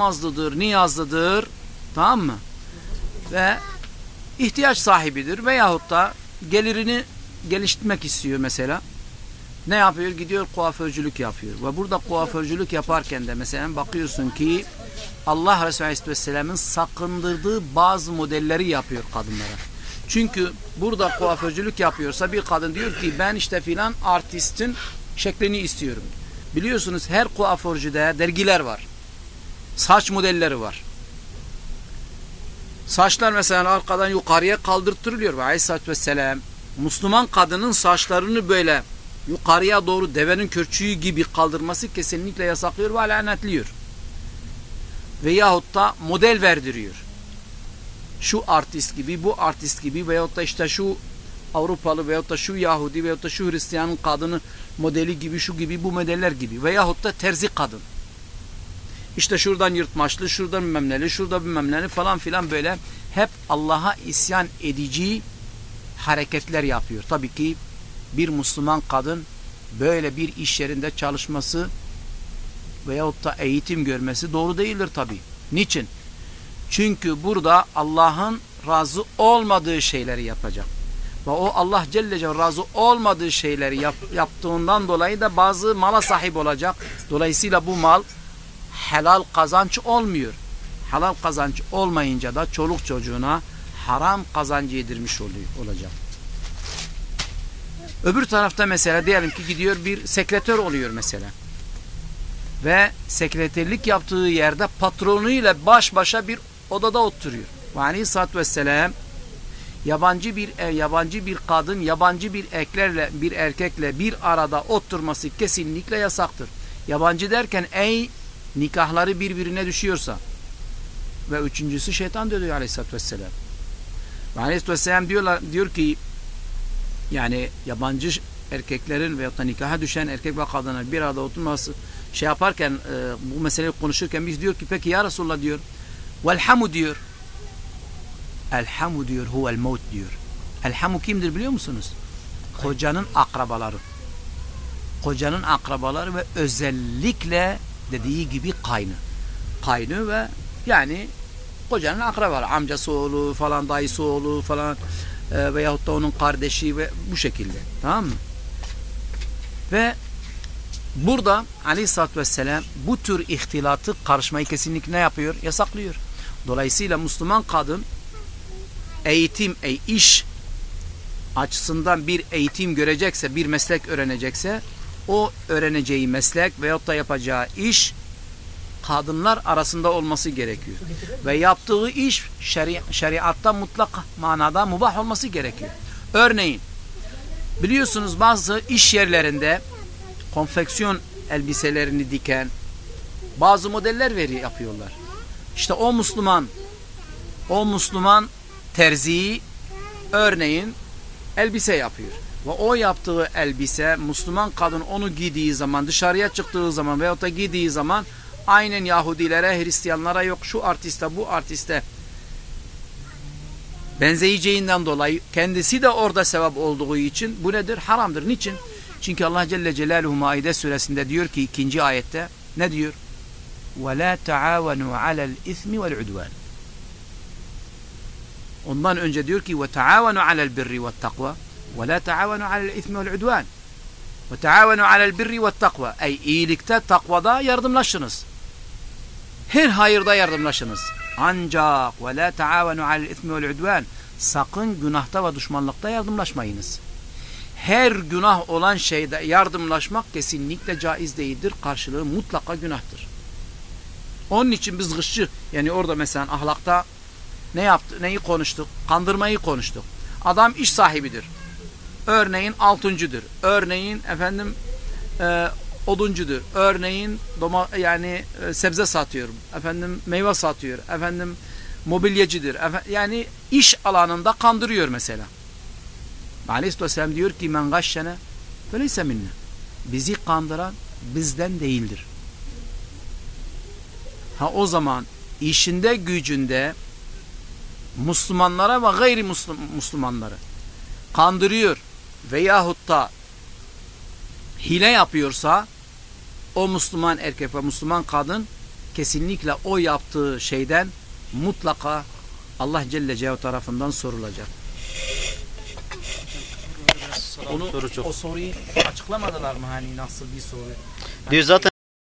namazlıdır, niyazlıdır. Tamam mı? Ve ihtiyaç sahibidir veyahut da gelirini geliştirmek istiyor mesela. Ne yapıyor? Gidiyor kuaförcülük yapıyor. Ve burada kuaförcülük yaparken de mesela bakıyorsun ki Allah Resulü Aleyhisselam'ın sakındırdığı bazı modelleri yapıyor kadınlara. Çünkü burada kuaförcülük yapıyorsa bir kadın diyor ki ben işte filan artistin şeklini istiyorum. Biliyorsunuz her kuaförcüde dergiler var. Saç modelleri var. Saçlar mesela arkadan yukarıya kaldırtırılıyor. Ve Aleyhisselatü Vesselam Müslüman kadının saçlarını böyle yukarıya doğru devenin körçüğü gibi kaldırması kesinlikle yasaklıyor ve lanetliyor. Veyahut da model verdiriyor. Şu artist gibi, bu artist gibi veyahut da işte şu Avrupalı veyahut da şu Yahudi veyahut da şu Hristiyanın kadını modeli gibi, şu gibi, bu modeller gibi veyahut da terzi kadın. İşte şuradan yırtmaçlı, şuradan bilmem neli, şurada bilmem neli falan filan böyle hep Allah'a isyan edici hareketler yapıyor. Tabii ki bir Müslüman kadın böyle bir iş yerinde çalışması veyahut da eğitim görmesi doğru değildir tabii. Niçin? Çünkü burada Allah'ın razı olmadığı şeyleri yapacak. Ve o Allah Celle Celle razı olmadığı şeyleri yap, yaptığından dolayı da bazı mala sahip olacak. Dolayısıyla bu mal helal kazanç olmuyor. Helal kazanç olmayınca da çoluk çocuğuna haram kazancı yedirmiş oluyor, olacak. Öbür tarafta mesela diyelim ki gidiyor bir sekretör oluyor mesela. Ve sekreterlik yaptığı yerde patronuyla baş başa bir odada oturuyor. Ve aleyhissalatü vesselam yabancı bir ev, yabancı bir kadın, yabancı bir eklerle bir erkekle bir arada oturması kesinlikle yasaktır. Yabancı derken ey nikahları birbirine düşüyorsa. Ve üçüncüsü şeytan diyor aleyhissalatü vesselam. Ve aleyhissalatü vesselam diyorlar, diyor ki yani yabancı erkeklerin veyahut da nikaha düşen erkek ve kadının bir arada oturması şey yaparken e, bu meseleyi konuşurken biz diyor ki peki ya Resulullah? diyor. Velhamu diyor. Elhamu diyor. Huvel maut diyor. Elhamu kimdir biliyor musunuz? Kocanın akrabaları. Kocanın akrabaları ve özellikle dediği gibi kaynı kaynı ve yani kocanın akrabaları amcası oğlu falan dayısı oğlu falan e, veyahut da onun kardeşi ve bu şekilde tamam mı? Ve burada aleyhissalatü vesselam bu tür ihtilatı karışmayı kesinlikle ne yapıyor? Yasaklıyor. Dolayısıyla Müslüman kadın eğitim, e, iş açısından bir eğitim görecekse, bir meslek öğrenecekse o öğreneceği meslek veyahut da yapacağı iş kadınlar arasında olması gerekiyor. Ve yaptığı iş şeri şeriatta mutlak manada mubah olması gerekiyor. Örneğin biliyorsunuz bazı iş yerlerinde konfeksiyon elbiselerini diken bazı modeller veri yapıyorlar. İşte o Müslüman o Müslüman terziyi örneğin elbise yapıyor. Ve o yaptığı elbise Müslüman kadın onu giydiği zaman dışarıya çıktığı zaman veyahut da giydiği zaman aynen Yahudilere, Hristiyanlara yok şu artiste bu artiste benzeyeceğinden dolayı kendisi de orada sevap olduğu için bu nedir? Haramdır. Niçin? Çünkü Allah Celle Celaluhu Maide suresinde diyor ki ikinci ayette ne diyor? وَلَا تَعَاوَنُوا عَلَى الْاِثْمِ وَالْعُدْوَانِ Ondan önce diyor ki وَتَعَاوَنُوا عَلَى الْبِرِّ وَالتَّقْوَى وَلَا تَعَاوَنُوا عَلَى الْاِثْمِ وَالْعُدْوَانِ وَتَعَاوَنُوا عَلَى الْبِرِّ وَالتَّقْوَى Ey iyilikte, takvada yardımlaşınız. Her hayırda yardımlaşınız. Ancak وَلَا تَعَاوَنُوا عَلَى الْاِثْمِ وَالْعُدْوَانِ Sakın günahta ve düşmanlıkta yardımlaşmayınız. Her günah olan şeyde yardımlaşmak kesinlikle caiz değildir. Karşılığı mutlaka günahtır. Onun için biz gışçı yani orada mesela ahlakta ne yaptı, neyi konuştuk? Kandırmayı konuştuk. Adam iş sahibidir. Örneğin altıncıdır. Örneğin efendim e, oduncudur. Örneğin doma, yani e, sebze satıyor. Efendim meyve satıyor. Efendim mobilyacıdır. Efendim, yani iş alanında kandırıyor mesela. Aleyhisselam diyor ki men gashşene feleyse minne. Bizi kandıran bizden değildir. Ha o zaman işinde gücünde Müslümanlara ve gayri Müslümanları kandırıyor veyahut da hile yapıyorsa o Müslüman erkek ve Müslüman kadın kesinlikle o yaptığı şeyden mutlaka Allah Celle Celaluhu tarafından sorulacak. Onu, Soru çok. o soruyu açıklamadılar mı hani nasıl bir soru? Diyor zaten